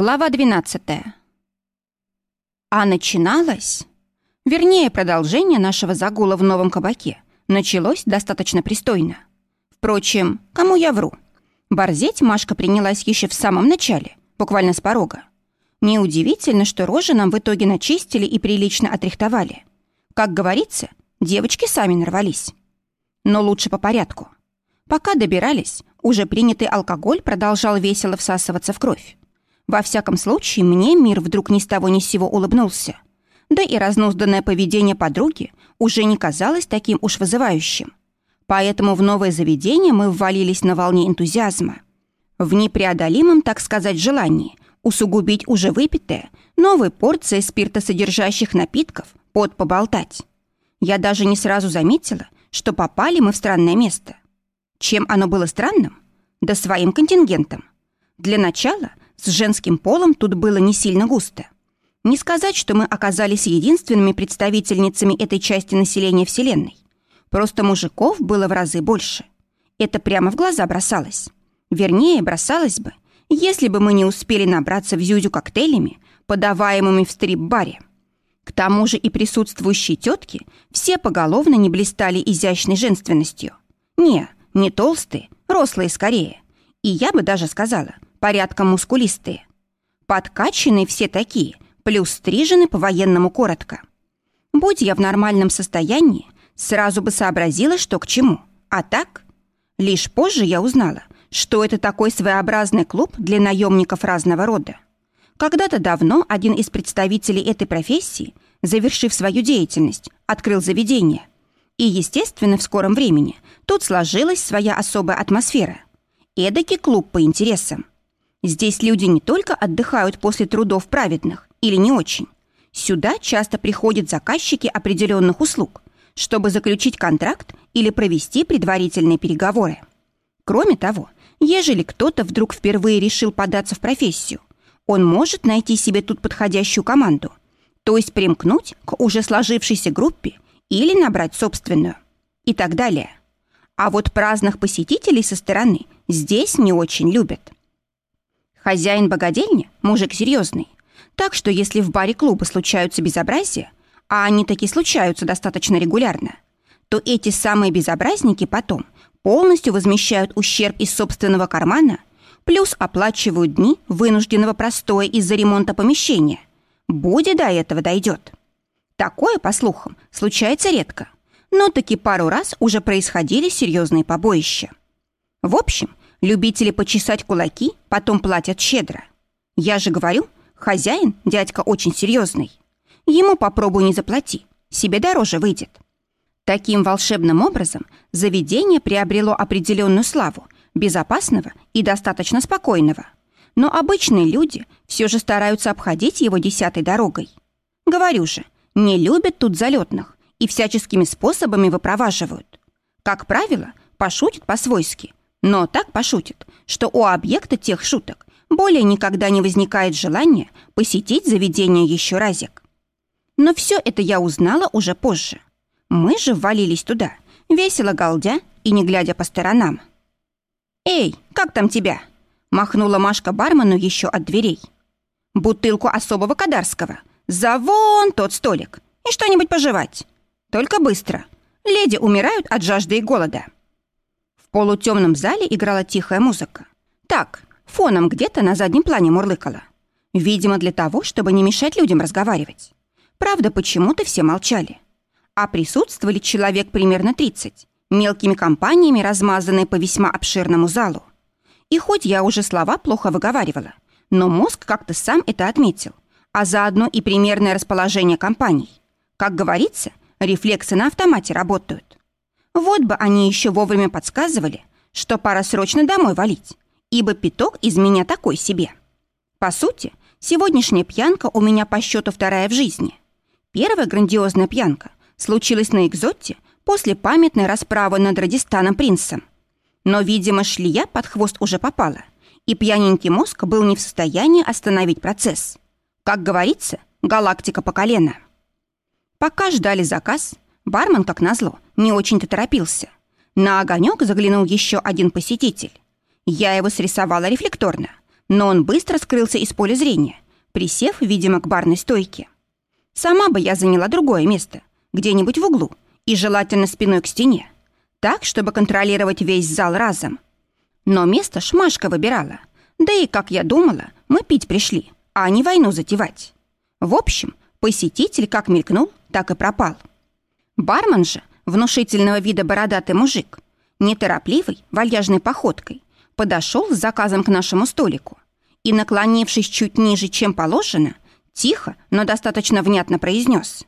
Глава 12. А начиналось... Вернее, продолжение нашего загула в новом кабаке началось достаточно пристойно. Впрочем, кому я вру? Борзеть Машка принялась еще в самом начале, буквально с порога. Неудивительно, что рожи нам в итоге начистили и прилично отрихтовали. Как говорится, девочки сами нарвались. Но лучше по порядку. Пока добирались, уже принятый алкоголь продолжал весело всасываться в кровь. Во всяком случае, мне мир вдруг ни с того ни с сего улыбнулся. Да и разнузданное поведение подруги уже не казалось таким уж вызывающим. Поэтому в новое заведение мы ввалились на волне энтузиазма. В непреодолимом, так сказать, желании усугубить уже выпитое новой порцией спиртосодержащих напитков под поболтать. Я даже не сразу заметила, что попали мы в странное место. Чем оно было странным? Да своим контингентом. Для начала с женским полом тут было не сильно густо. Не сказать, что мы оказались единственными представительницами этой части населения Вселенной. Просто мужиков было в разы больше. Это прямо в глаза бросалось. Вернее, бросалось бы, если бы мы не успели набраться в зюзю коктейлями, подаваемыми в стрип-баре. К тому же и присутствующие тетки все поголовно не блистали изящной женственностью. Не, не толстые, рослые скорее. И я бы даже сказала – порядком мускулистые. Подкачанные все такие, плюс стрижены по-военному коротко. Будь я в нормальном состоянии, сразу бы сообразила, что к чему. А так? Лишь позже я узнала, что это такой своеобразный клуб для наемников разного рода. Когда-то давно один из представителей этой профессии, завершив свою деятельность, открыл заведение. И, естественно, в скором времени тут сложилась своя особая атмосфера. Эдакий клуб по интересам – Здесь люди не только отдыхают после трудов праведных или не очень. Сюда часто приходят заказчики определенных услуг, чтобы заключить контракт или провести предварительные переговоры. Кроме того, ежели кто-то вдруг впервые решил податься в профессию, он может найти себе тут подходящую команду, то есть примкнуть к уже сложившейся группе или набрать собственную и так далее. А вот праздных посетителей со стороны здесь не очень любят. Хозяин богадельни – мужик серьезный. Так что если в баре клуба случаются безобразия, а они таки случаются достаточно регулярно, то эти самые безобразники потом полностью возмещают ущерб из собственного кармана, плюс оплачивают дни вынужденного простоя из-за ремонта помещения. Буде до этого дойдет. Такое, по слухам, случается редко, но таки пару раз уже происходили серьезные побоища. В общем, Любители почесать кулаки потом платят щедро. Я же говорю, хозяин, дядька очень серьезный. Ему попробуй не заплати, себе дороже выйдет. Таким волшебным образом заведение приобрело определенную славу, безопасного и достаточно спокойного. Но обычные люди все же стараются обходить его десятой дорогой. Говорю же, не любят тут залетных и всяческими способами выпроваживают. Как правило, пошутят по-свойски, но так пошутит, что у объекта тех шуток более никогда не возникает желания посетить заведение еще разик. Но все это я узнала уже позже. Мы же ввалились туда, весело галдя и не глядя по сторонам. «Эй, как там тебя?» — махнула Машка бармену еще от дверей. «Бутылку особого кадарского. За вон тот столик. И что-нибудь пожевать. Только быстро. Леди умирают от жажды и голода». В полутемном зале играла тихая музыка. Так, фоном где-то на заднем плане мурлыкала. Видимо, для того, чтобы не мешать людям разговаривать. Правда, почему-то все молчали. А присутствовали человек примерно 30, мелкими компаниями размазанные по весьма обширному залу. И хоть я уже слова плохо выговаривала, но мозг как-то сам это отметил, а заодно и примерное расположение компаний. Как говорится, рефлексы на автомате работают. Вот бы они еще вовремя подсказывали, что пора срочно домой валить, ибо пяток из меня такой себе. По сути, сегодняшняя пьянка у меня по счету вторая в жизни. Первая грандиозная пьянка случилась на Экзоте после памятной расправы над Радистаном принцем. Но, видимо, шлия под хвост уже попала, и пьяненький мозг был не в состоянии остановить процесс. Как говорится, галактика по колено. Пока ждали заказ, бармен, как назло, не очень-то торопился. На огонек заглянул еще один посетитель. Я его срисовала рефлекторно, но он быстро скрылся из поля зрения, присев, видимо, к барной стойке. Сама бы я заняла другое место, где-нибудь в углу, и желательно спиной к стене, так, чтобы контролировать весь зал разом. Но место шмашка выбирала. Да и, как я думала, мы пить пришли, а не войну затевать. В общем, посетитель как мелькнул, так и пропал. Бармен же, внушительного вида бородатый мужик, неторопливой, вальяжной походкой, подошел с заказом к нашему столику и, наклонившись чуть ниже, чем положено, тихо, но достаточно внятно произнес.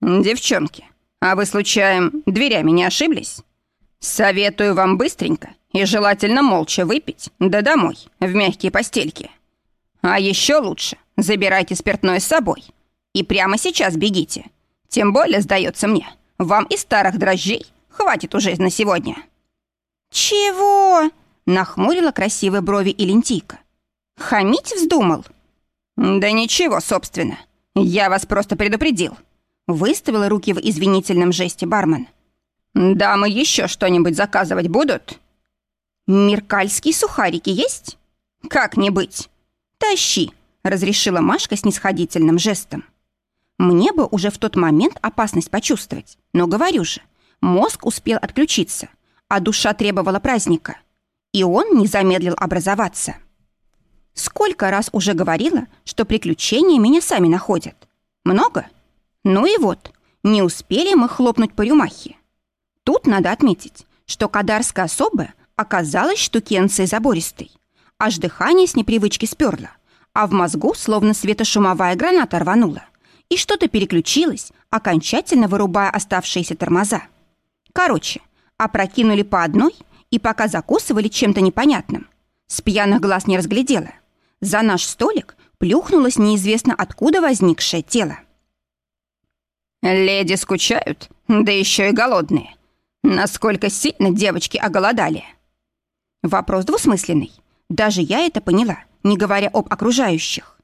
«Девчонки, а вы, случаем, дверями не ошиблись? Советую вам быстренько и желательно молча выпить, да домой, в мягкие постельки. А еще лучше забирайте спиртное с собой и прямо сейчас бегите. Тем более, сдается мне, вам и старых дрожжей хватит уже на сегодня». «Чего?» — нахмурила красивые брови Илентийка. «Хамить вздумал?» «Да ничего, собственно. Я вас просто предупредил». Выставила руки в извинительном жесте бармен. «Дамы еще что-нибудь заказывать будут?» «Меркальские сухарики есть?» «Как не быть?» «Тащи», — разрешила Машка с нисходительным жестом. Мне бы уже в тот момент опасность почувствовать, но говорю же, мозг успел отключиться, а душа требовала праздника. И он не замедлил образоваться. Сколько раз уже говорила, что приключения меня сами находят. Много? Ну и вот, не успели мы хлопнуть по рюмахе. Тут надо отметить, что кадарская особая Оказалось, штукенция забористой. Аж дыхание с непривычки сперло, а в мозгу словно светошумовая граната рванула. И что-то переключилось, окончательно вырубая оставшиеся тормоза. Короче, опрокинули по одной и пока закусывали чем-то непонятным. С пьяных глаз не разглядела. За наш столик плюхнулось неизвестно откуда возникшее тело. «Леди скучают, да еще и голодные. Насколько сильно девочки оголодали?» Вопрос двусмысленный. Даже я это поняла, не говоря об окружающих.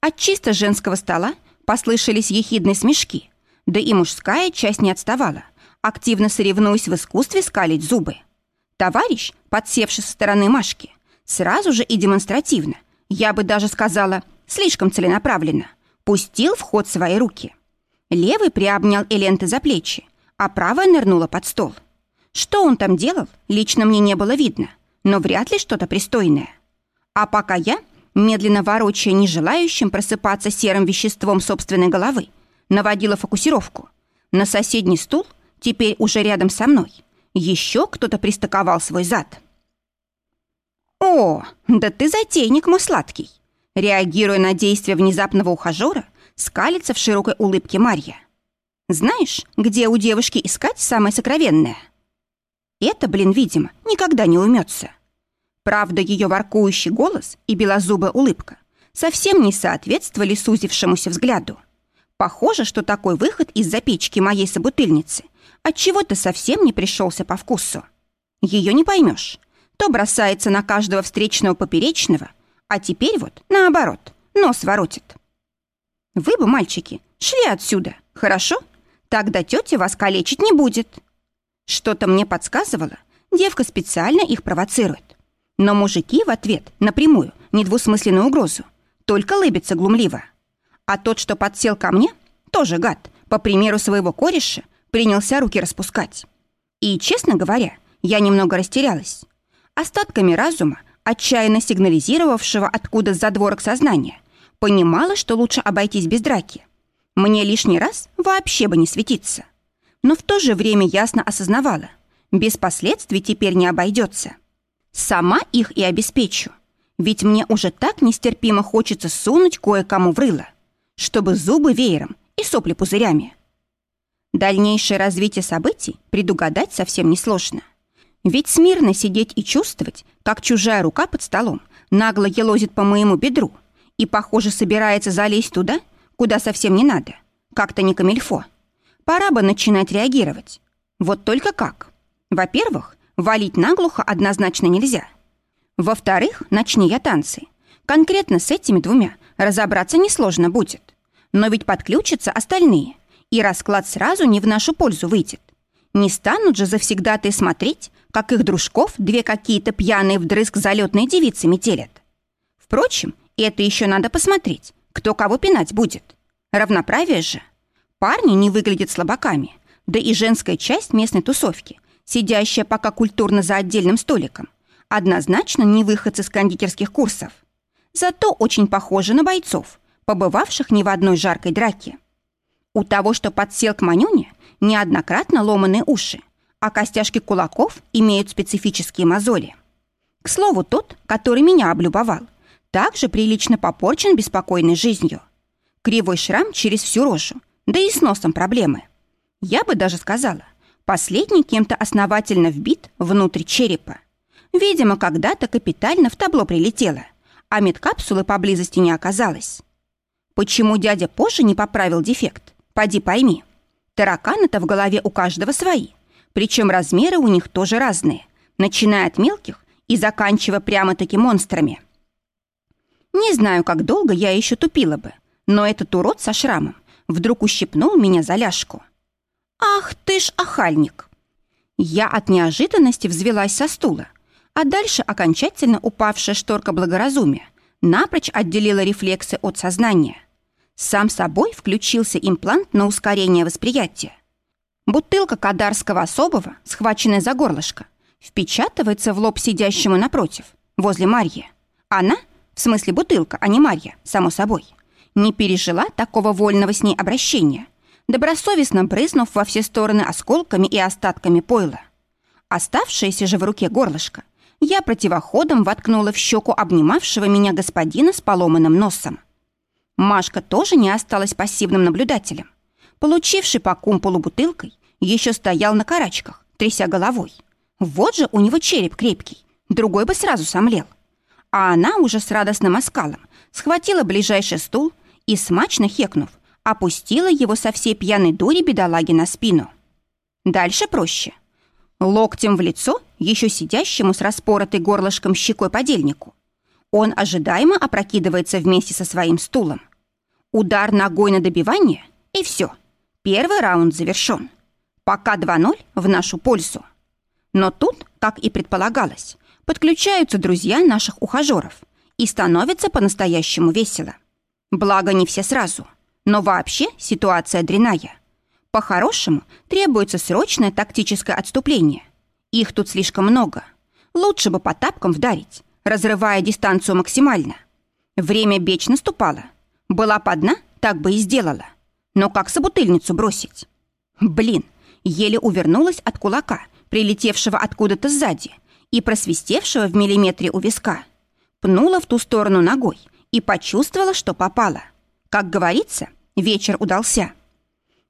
От чисто женского стола послышались ехидные смешки, да и мужская часть не отставала, активно соревнуясь в искусстве скалить зубы. Товарищ, подсевший со стороны Машки, сразу же и демонстративно, я бы даже сказала, слишком целенаправленно, пустил в ход свои руки. Левый приобнял Эленты за плечи, а правая нырнула под стол. Что он там делал, лично мне не было видно — но вряд ли что-то пристойное. А пока я, медленно ворочая нежелающим просыпаться серым веществом собственной головы, наводила фокусировку, на соседний стул, теперь уже рядом со мной, еще кто-то пристыковал свой зад. «О, да ты затейник, мой сладкий!» Реагируя на действия внезапного ухажера, скалится в широкой улыбке Марья. «Знаешь, где у девушки искать самое сокровенное?» Это, блин, видимо, никогда не умется. Правда, ее воркующий голос и белозубая улыбка совсем не соответствовали сузившемуся взгляду. Похоже, что такой выход из-за печки моей собутыльницы от чего то совсем не пришелся по вкусу. Ее не поймешь. То бросается на каждого встречного поперечного, а теперь вот наоборот, нос воротит. Вы бы, мальчики, шли отсюда, хорошо? Тогда тетя вас калечить не будет. Что-то мне подсказывало, девка специально их провоцирует. Но мужики в ответ напрямую, недвусмысленную угрозу, только лыбятся глумливо. А тот, что подсел ко мне, тоже гад, по примеру своего кореша, принялся руки распускать. И, честно говоря, я немного растерялась. Остатками разума, отчаянно сигнализировавшего откуда за дворок сознания, понимала, что лучше обойтись без драки. Мне лишний раз вообще бы не светиться но в то же время ясно осознавала, без последствий теперь не обойдется. Сама их и обеспечу, ведь мне уже так нестерпимо хочется сунуть кое-кому в рыло, чтобы зубы веером и сопли пузырями. Дальнейшее развитие событий предугадать совсем несложно. Ведь смирно сидеть и чувствовать, как чужая рука под столом нагло елозит по моему бедру и, похоже, собирается залезть туда, куда совсем не надо, как-то не камильфо. Пора бы начинать реагировать. Вот только как? Во-первых, валить наглухо однозначно нельзя. Во-вторых, начни я танцы. Конкретно с этими двумя разобраться несложно будет. Но ведь подключатся остальные, и расклад сразу не в нашу пользу выйдет. Не станут же завсегдатые смотреть, как их дружков две какие-то пьяные вдрызг залетные девицы метелят. Впрочем, это еще надо посмотреть, кто кого пинать будет. Равноправие же. Парни не выглядят слабаками, да и женская часть местной тусовки, сидящая пока культурно за отдельным столиком, однозначно не выходцы с кондитерских курсов. Зато очень похожи на бойцов, побывавших не в одной жаркой драке. У того, что подсел к Манюне, неоднократно ломаные уши, а костяшки кулаков имеют специфические мозоли. К слову, тот, который меня облюбовал, также прилично попорчен беспокойной жизнью. Кривой шрам через всю рожу, да и с носом проблемы. Я бы даже сказала, последний кем-то основательно вбит внутрь черепа. Видимо, когда-то капитально в табло прилетело, а медкапсулы поблизости не оказалось. Почему дядя позже не поправил дефект? Поди пойми. Тараканы-то в голове у каждого свои, причем размеры у них тоже разные, начиная от мелких и заканчивая прямо-таки монстрами. Не знаю, как долго я еще тупила бы, но этот урод со шрамом вдруг ущипнул меня за ляжку. «Ах ты ж охальник!» Я от неожиданности взвелась со стула, а дальше окончательно упавшая шторка благоразумия напрочь отделила рефлексы от сознания. Сам собой включился имплант на ускорение восприятия. Бутылка кадарского особого, схваченная за горлышко, впечатывается в лоб сидящему напротив, возле Марьи. Она, в смысле бутылка, а не Марья, само собой, не пережила такого вольного с ней обращения, добросовестно брызнув во все стороны осколками и остатками пойла. Оставшееся же в руке горлышко я противоходом воткнула в щеку обнимавшего меня господина с поломанным носом. Машка тоже не осталась пассивным наблюдателем. Получивший по кумполу бутылкой, еще стоял на карачках, тряся головой. Вот же у него череп крепкий, другой бы сразу сомлел. А она уже с радостным оскалом схватила ближайший стул и, смачно хекнув, опустила его со всей пьяной дури бедолаги на спину. Дальше проще. Локтем в лицо еще сидящему с распоротой горлышком щекой подельнику. Он ожидаемо опрокидывается вместе со своим стулом. Удар ногой на добивание, и все. Первый раунд завершен. Пока 2-0 в нашу пользу. Но тут, как и предполагалось, подключаются друзья наших ухажеров и становится по-настоящему весело. Благо, не все сразу. Но вообще ситуация дряная. По-хорошему, требуется срочное тактическое отступление. Их тут слишком много. Лучше бы по тапкам вдарить, разрывая дистанцию максимально. Время бечь наступало. Была по дна, так бы и сделала. Но как собутыльницу бросить? Блин, еле увернулась от кулака, прилетевшего откуда-то сзади и просвистевшего в миллиметре у виска. Пнула в ту сторону ногой и почувствовала, что попала. Как говорится, вечер удался.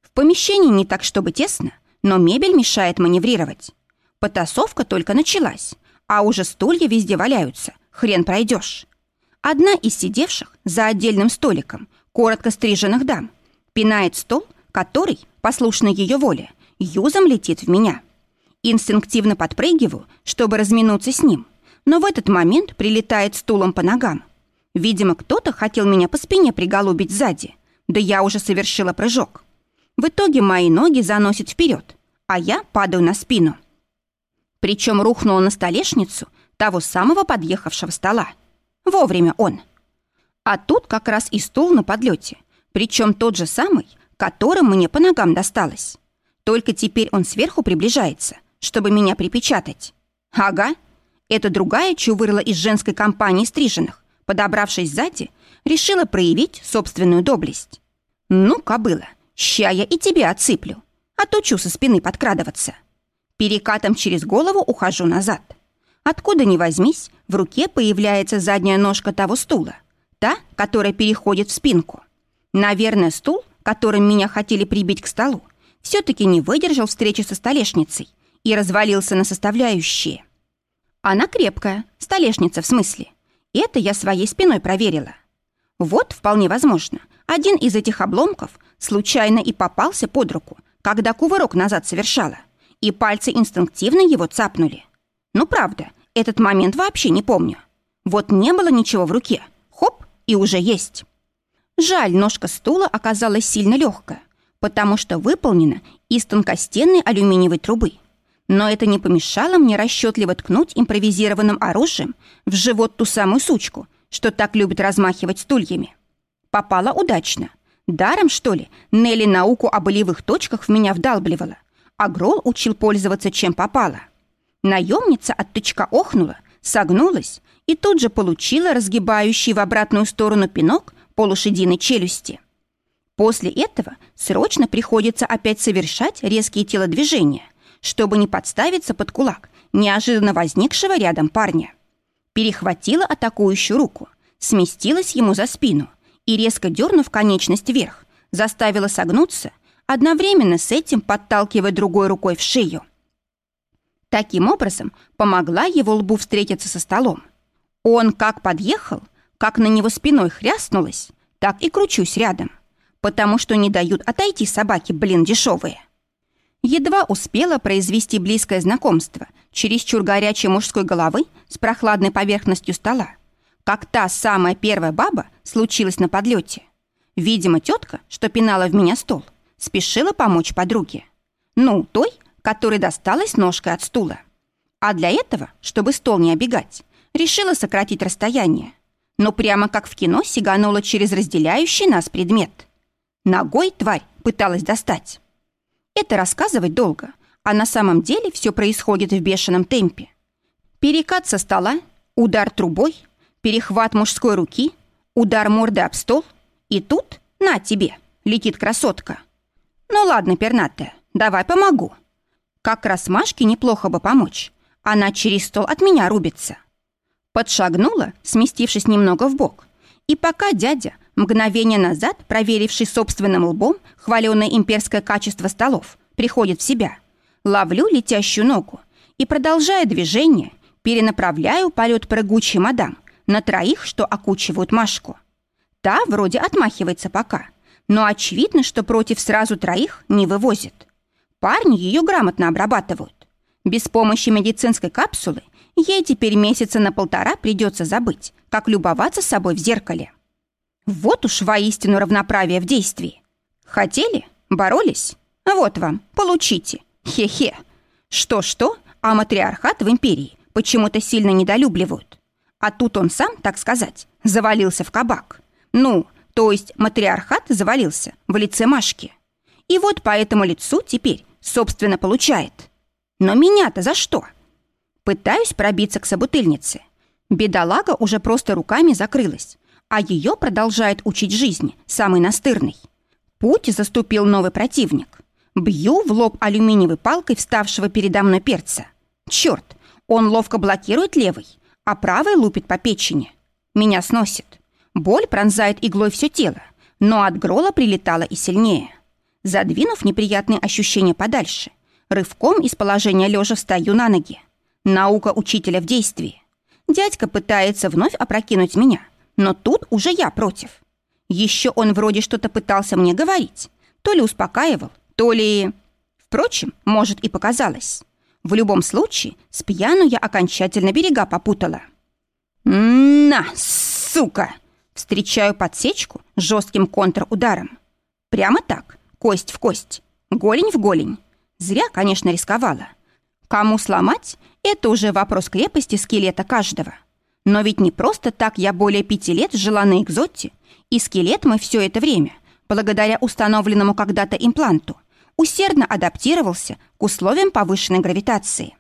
В помещении не так, чтобы тесно, но мебель мешает маневрировать. Потасовка только началась, а уже стулья везде валяются, хрен пройдешь. Одна из сидевших за отдельным столиком коротко стриженных дам пинает стол, который, послушно ее воле, юзом летит в меня. Инстинктивно подпрыгиваю, чтобы разминуться с ним, но в этот момент прилетает стулом по ногам. Видимо, кто-то хотел меня по спине приголубить сзади, да я уже совершила прыжок. В итоге мои ноги заносят вперед, а я падаю на спину. Причем рухнула на столешницу того самого подъехавшего стола. Вовремя он. А тут как раз и стул на подлете, причем тот же самый, которым мне по ногам досталось. Только теперь он сверху приближается, чтобы меня припечатать. Ага, это другая чувырла из женской компании стриженных, подобравшись сзади, решила проявить собственную доблесть. Ну, кобыла, Ща я и тебе отсыплю. Отучу со спины подкрадываться. Перекатом через голову ухожу назад. Откуда ни возьмись, в руке появляется задняя ножка того стула. Та, которая переходит в спинку. Наверное, стул, которым меня хотели прибить к столу, все-таки не выдержал встречи со столешницей и развалился на составляющие. Она крепкая, столешница в смысле. Это я своей спиной проверила. Вот, вполне возможно, один из этих обломков случайно и попался под руку, когда кувырок назад совершала, и пальцы инстинктивно его цапнули. Ну, правда, этот момент вообще не помню. Вот не было ничего в руке. Хоп, и уже есть. Жаль, ножка стула оказалась сильно легкая, потому что выполнена из тонкостенной алюминиевой трубы. Но это не помешало мне расчетливо ткнуть импровизированным оружием в живот ту самую сучку, что так любит размахивать стульями. Попала удачно. Даром, что ли, Нелли науку о болевых точках в меня вдалбливала, а Грол учил пользоваться чем попало. Наемница от тычка охнула, согнулась и тут же получила разгибающий в обратную сторону пинок полушединой челюсти. После этого срочно приходится опять совершать резкие телодвижения, чтобы не подставиться под кулак неожиданно возникшего рядом парня. Перехватила атакующую руку, сместилась ему за спину и, резко дернув конечность вверх, заставила согнуться, одновременно с этим подталкивая другой рукой в шею. Таким образом, помогла его лбу встретиться со столом. Он как подъехал, как на него спиной хряснулась, так и кручусь рядом, потому что не дают отойти собаки, блин, дешевые. Едва успела произвести близкое знакомство чересчур горячей мужской головы с прохладной поверхностью стола, как та самая первая баба случилась на подлете. Видимо, тетка, что пинала в меня стол, спешила помочь подруге. Ну, той, которой досталась ножкой от стула. А для этого, чтобы стол не обегать, решила сократить расстояние. Но прямо как в кино сиганула через разделяющий нас предмет. Ногой тварь пыталась достать. Это рассказывать долго, а на самом деле все происходит в бешеном темпе. Перекат со стола, удар трубой, перехват мужской руки, удар морды об стол, и тут, на тебе, летит красотка. Ну ладно, пернатая, давай помогу. Как раз Машке неплохо бы помочь. Она через стол от меня рубится. Подшагнула, сместившись немного в бок, и пока дядя, мгновение назад проверивший собственным лбом хваленое имперское качество столов, приходит в себя, ловлю летящую ногу и, продолжая движение, перенаправляю полет прыгучей мадам на троих, что окучивают Машку. Та вроде отмахивается пока, но очевидно, что против сразу троих не вывозит. Парни ее грамотно обрабатывают. Без помощи медицинской капсулы ей теперь месяца на полтора придется забыть, как любоваться собой в зеркале. Вот уж воистину равноправие в действии. Хотели? Боролись? Вот вам, получите. Хе-хе. Что-что, а матриархат в империи почему-то сильно недолюбливают. А тут он сам, так сказать, завалился в кабак. Ну, то есть матриархат завалился в лице Машки. И вот по этому лицу теперь, собственно, получает. Но меня-то за что? Пытаюсь пробиться к собутыльнице. Бедолага уже просто руками закрылась, а ее продолжает учить жизни, самый настырный. Путь заступил новый противник. Бью в лоб алюминиевой палкой вставшего передо мной перца. Черт, он ловко блокирует левый, а правый лупит по печени. Меня сносит. Боль пронзает иглой все тело, но от грола прилетала и сильнее. Задвинув неприятные ощущения подальше, рывком из положения лежа встаю на ноги. Наука учителя в действии. Дядька пытается вновь опрокинуть меня, но тут уже я против. Еще он вроде что-то пытался мне говорить, то ли успокаивал, то ли... Впрочем, может и показалось. В любом случае, с пьяну я окончательно берега попутала. «На, сука!» Встречаю подсечку жестким контрударом. Прямо так, кость в кость, голень в голень. Зря, конечно, рисковала. Кому сломать, это уже вопрос крепости скелета каждого. Но ведь не просто так я более пяти лет жила на экзоте, и скелет мой все это время, благодаря установленному когда-то импланту, усердно адаптировался к условиям повышенной гравитации.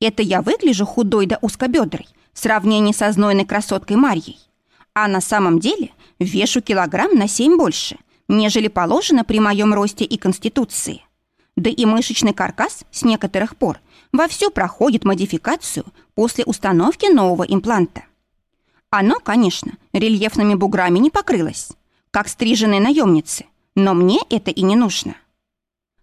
Это я выгляжу худой да узкобедрой в сравнении со знойной красоткой Марьей. А на самом деле вешу килограмм на семь больше, нежели положено при моем росте и конституции. Да и мышечный каркас с некоторых пор – вовсю проходит модификацию после установки нового импланта. Оно, конечно, рельефными буграми не покрылось, как стриженные наемницы, но мне это и не нужно.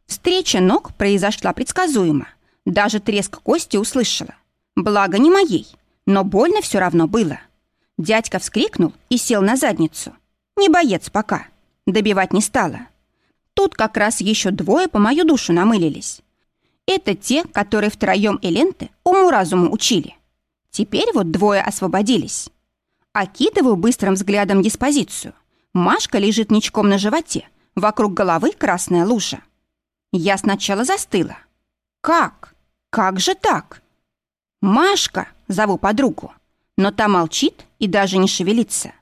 Встреча ног произошла предсказуемо. Даже треск кости услышала. Благо не моей, но больно все равно было. Дядька вскрикнул и сел на задницу. Не боец пока. Добивать не стала. Тут как раз еще двое по мою душу намылились. Это те, которые втроем Эленты уму-разуму учили. Теперь вот двое освободились. Окидываю быстрым взглядом диспозицию. Машка лежит ничком на животе, вокруг головы красная лужа. Я сначала застыла. Как? Как же так? Машка, зову подругу. Но та молчит, и даже не шевелиться.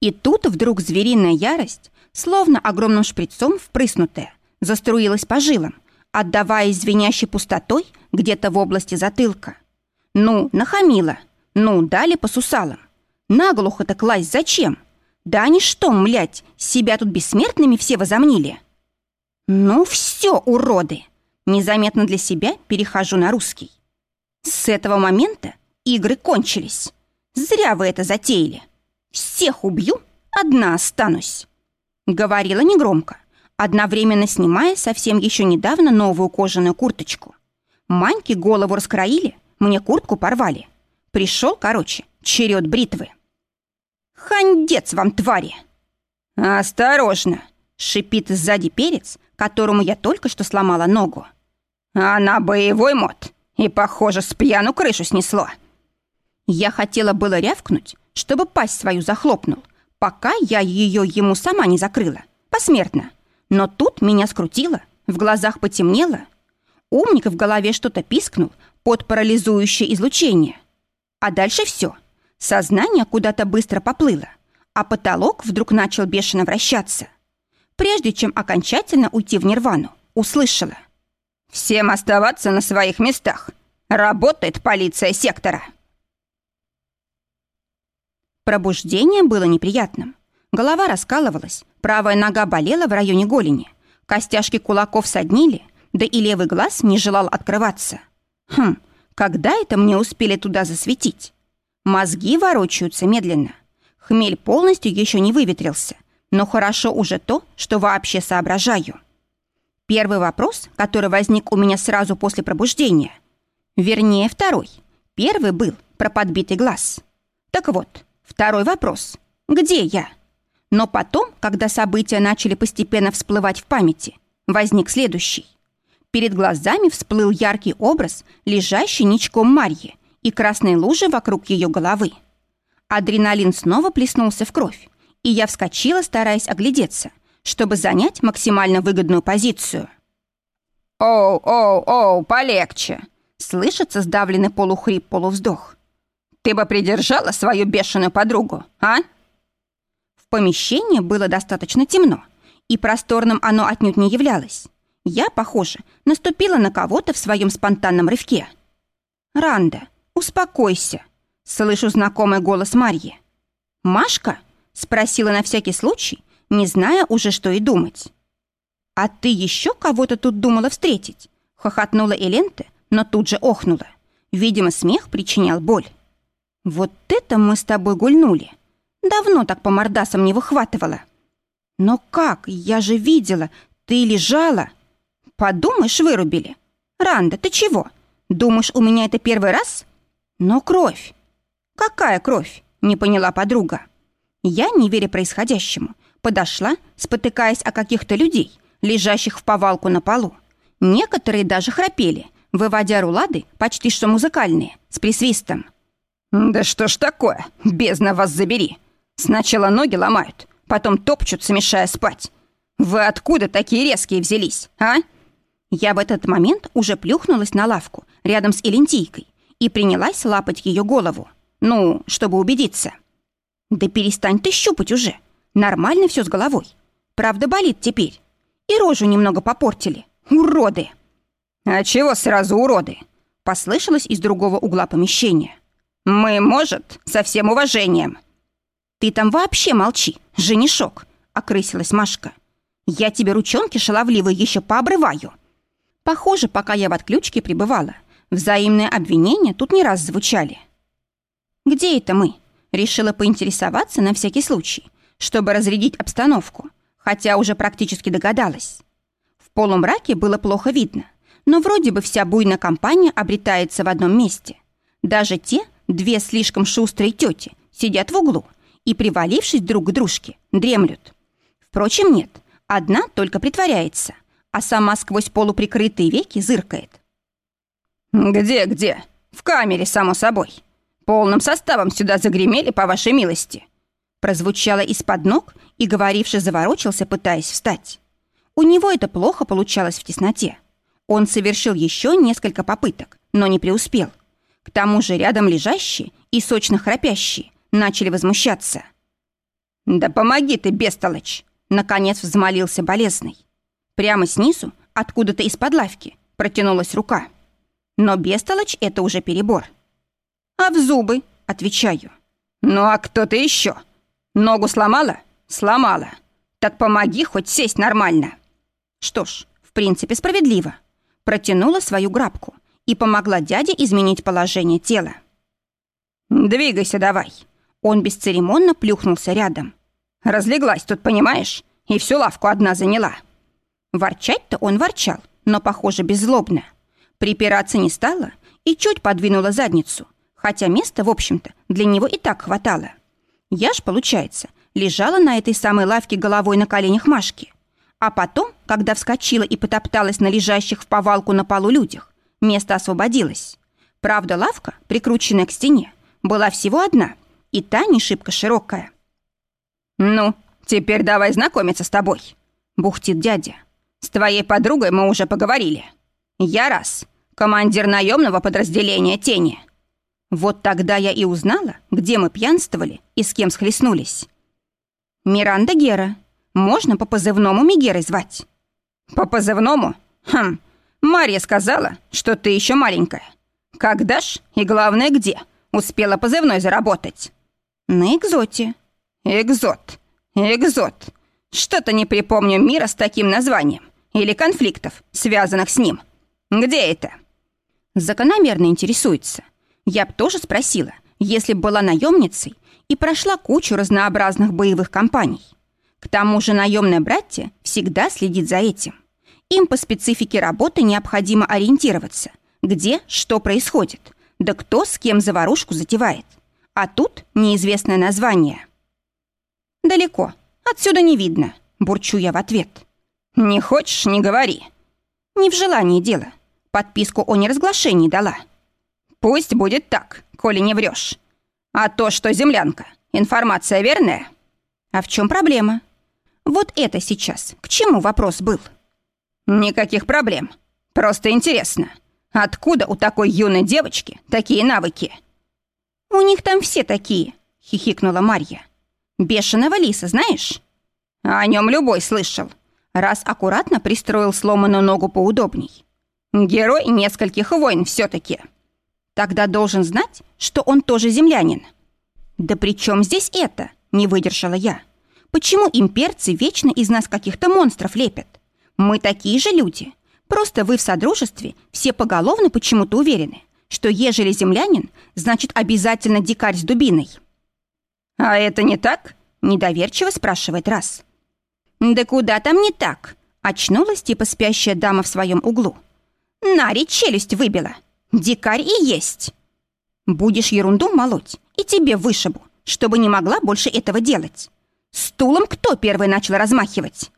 И тут вдруг звериная ярость, словно огромным шприцом впрыснутая, заструилась по жилам, отдавая звенящей пустотой где-то в области затылка. Ну, нахамила, ну, дали по сусалам. Наглухо-то класть зачем? Да они что, млять, себя тут бессмертными все возомнили? Ну все, уроды! Незаметно для себя перехожу на русский. С этого момента игры кончились. Зря вы это затеяли. Всех убью, одна останусь. Говорила негромко, одновременно снимая совсем еще недавно новую кожаную курточку. Маньки голову раскроили, мне куртку порвали. Пришел, короче, черед бритвы. Хандец вам, твари! Осторожно! Шипит сзади перец, которому я только что сломала ногу. Она боевой мод, и, похоже, с пьяну крышу снесло. Я хотела было рявкнуть, чтобы пасть свою захлопнул, пока я ее ему сама не закрыла, посмертно. Но тут меня скрутило, в глазах потемнело. Умник в голове что-то пискнул под парализующее излучение. А дальше все. Сознание куда-то быстро поплыло, а потолок вдруг начал бешено вращаться. Прежде чем окончательно уйти в нирвану, услышала. «Всем оставаться на своих местах. Работает полиция сектора». Пробуждение было неприятным. Голова раскалывалась, правая нога болела в районе голени, костяшки кулаков соднили, да и левый глаз не желал открываться. Хм, когда это мне успели туда засветить? Мозги ворочаются медленно. Хмель полностью еще не выветрился, но хорошо уже то, что вообще соображаю. Первый вопрос, который возник у меня сразу после пробуждения. Вернее, второй. Первый был про подбитый глаз. Так вот, второй вопрос. Где я? Но потом, когда события начали постепенно всплывать в памяти, возник следующий. Перед глазами всплыл яркий образ, лежащий ничком Марьи и красной лужи вокруг ее головы. Адреналин снова плеснулся в кровь, и я вскочила, стараясь оглядеться, чтобы занять максимально выгодную позицию. «Оу, оу, оу, полегче!» Слышится сдавленный полухрип-полувздох. «Ты бы придержала свою бешеную подругу, а?» Помещении было достаточно темно, и просторным оно отнюдь не являлось. Я, похоже, наступила на кого-то в своем спонтанном рывке. «Ранда, успокойся!» Слышу знакомый голос Марьи. «Машка?» — спросила на всякий случай, не зная уже, что и думать. «А ты еще кого-то тут думала встретить?» — хохотнула Элента, но тут же охнула. Видимо, смех причинял боль. «Вот это мы с тобой гульнули. Давно так по мордасам не выхватывала». «Но как? Я же видела. Ты лежала». «Подумаешь, вырубили. Ранда, ты чего? Думаешь, у меня это первый раз?» «Но кровь. «Какая кровь?» — не поняла подруга. Я, не веря происходящему, подошла, спотыкаясь о каких-то людей, лежащих в повалку на полу. Некоторые даже храпели, выводя рулады почти что музыкальные, с присвистом. «Да что ж такое? Бездна вас забери! Сначала ноги ломают, потом топчутся, мешая спать. Вы откуда такие резкие взялись, а?» Я в этот момент уже плюхнулась на лавку рядом с Элентийкой и принялась лапать ее голову. Ну, чтобы убедиться. Да перестань ты щупать уже. Нормально все с головой. Правда, болит теперь. И рожу немного попортили. Уроды! А чего сразу уроды? Послышалось из другого угла помещения. Мы, может, со всем уважением. Ты там вообще молчи, женишок, окрысилась Машка. Я тебе ручонки шаловливые еще пообрываю. Похоже, пока я в отключке пребывала, взаимные обвинения тут не раз звучали. «Где это мы?» Решила поинтересоваться на всякий случай, чтобы разрядить обстановку, хотя уже практически догадалась. В полумраке было плохо видно, но вроде бы вся буйная компания обретается в одном месте. Даже те две слишком шустрые тети сидят в углу и, привалившись друг к дружке, дремлют. Впрочем, нет, одна только притворяется, а сама сквозь полуприкрытые веки зыркает. «Где-где? В камере, само собой», Полным составом сюда загремели, по вашей милости!» Прозвучало из-под ног, и говоривший заворочился, пытаясь встать. У него это плохо получалось в тесноте. Он совершил еще несколько попыток, но не преуспел. К тому же рядом лежащие и сочно храпящие начали возмущаться. «Да помоги ты, бестолочь!» Наконец взмолился болезный. Прямо снизу, откуда-то из-под лавки, протянулась рука. Но бестолочь — это уже перебор. «А в зубы?» — отвечаю. «Ну а кто ты еще? Ногу сломала? Сломала. Так помоги хоть сесть нормально». Что ж, в принципе, справедливо. Протянула свою грабку и помогла дяде изменить положение тела. «Двигайся давай». Он бесцеремонно плюхнулся рядом. Разлеглась тут, понимаешь? И всю лавку одна заняла. Ворчать-то он ворчал, но, похоже, беззлобно. Припираться не стала и чуть подвинула задницу, хотя места, в общем-то, для него и так хватало. Я ж, получается, лежала на этой самой лавке головой на коленях Машки. А потом, когда вскочила и потопталась на лежащих в повалку на полу людях, место освободилось. Правда, лавка, прикрученная к стене, была всего одна, и та не шибко широкая. «Ну, теперь давай знакомиться с тобой», — бухтит дядя. «С твоей подругой мы уже поговорили. Я раз, командир наемного подразделения «Тени». Вот тогда я и узнала, где мы пьянствовали и с кем схлестнулись. Миранда Гера. Можно по позывному Мигерой звать? По позывному? Хм, Марья сказала, что ты еще маленькая. Когда ж и главное где успела позывной заработать? На экзоте. Экзот. Экзот. Что-то не припомню мира с таким названием. Или конфликтов, связанных с ним. Где это? Закономерно интересуется. Я б тоже спросила, если б была наемницей и прошла кучу разнообразных боевых кампаний. К тому же наемное братья всегда следит за этим. Им по специфике работы необходимо ориентироваться, где что происходит, да кто с кем заварушку затевает. А тут неизвестное название. «Далеко. Отсюда не видно», — бурчу я в ответ. «Не хочешь — не говори». «Не в желании дело. Подписку о неразглашении дала». «Пусть будет так, коли не врешь. А то, что землянка, информация верная?» «А в чем проблема?» «Вот это сейчас. К чему вопрос был?» «Никаких проблем. Просто интересно, откуда у такой юной девочки такие навыки?» «У них там все такие», — хихикнула Марья. Бешеного лиса, знаешь? О нем любой слышал. Раз аккуратно пристроил сломанную ногу поудобней. Герой нескольких войн все-таки. Тогда должен знать, что он тоже землянин. Да при чем здесь это? Не выдержала я. Почему имперцы вечно из нас каких-то монстров лепят? Мы такие же люди. Просто вы в содружестве все поголовно почему-то уверены, что ежели землянин, значит обязательно дикарь с дубиной. «А это не так?» — недоверчиво спрашивает раз. «Да куда там не так?» — очнулась типа спящая дама в своем углу. «Нари челюсть выбила. Дикарь и есть». «Будешь ерунду молоть, и тебе вышибу, чтобы не могла больше этого делать. Стулом кто первый начал размахивать?»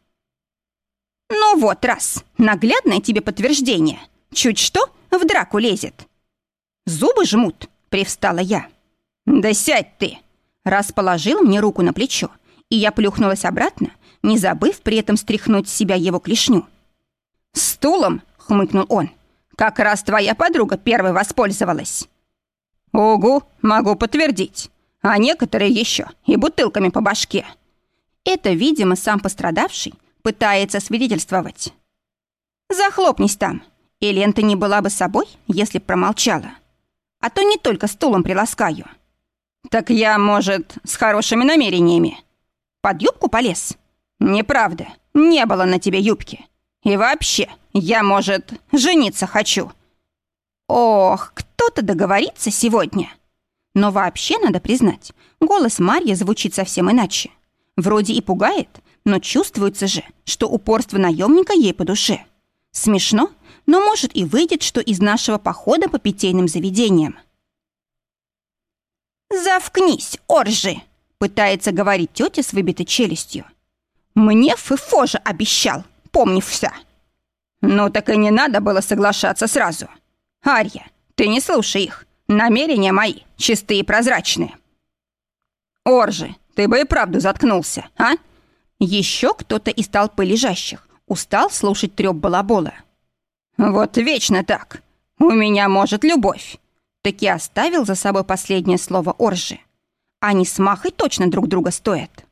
«Ну вот раз, наглядное тебе подтверждение. Чуть что, в драку лезет». «Зубы жмут», — привстала я. «Да сядь ты!» Расположил мне руку на плечо, и я плюхнулась обратно, не забыв при этом стряхнуть с себя его клешню. «Стулом?» — хмыкнул он. «Как раз твоя подруга первой воспользовалась». «Угу, могу подтвердить. А некоторые еще и бутылками по башке». Это, видимо, сам пострадавший пытается свидетельствовать. «Захлопнись там, и лента не была бы собой, если б промолчала. А то не только стулом приласкаю». «Так я, может, с хорошими намерениями?» «Под юбку полез?» «Неправда. Не было на тебе юбки. И вообще, я, может, жениться хочу». «Ох, кто-то договорится сегодня». Но вообще, надо признать, голос Марьи звучит совсем иначе. Вроде и пугает, но чувствуется же, что упорство наемника ей по душе. Смешно, но может и выйдет, что из нашего похода по питейным заведениям. «Завкнись, оржи!» — пытается говорить тетя с выбитой челюстью. «Мне Фыфо же обещал, помнив вся». «Ну так и не надо было соглашаться сразу. Арья, ты не слушай их. Намерения мои чистые и прозрачные». «Оржи, ты бы и правду заткнулся, а?» Еще кто-то из толпы лежащих устал слушать трёп балабола. «Вот вечно так. У меня, может, любовь. Таки оставил за собой последнее слово Оржи. Они с Махой точно друг друга стоят.